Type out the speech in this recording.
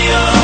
you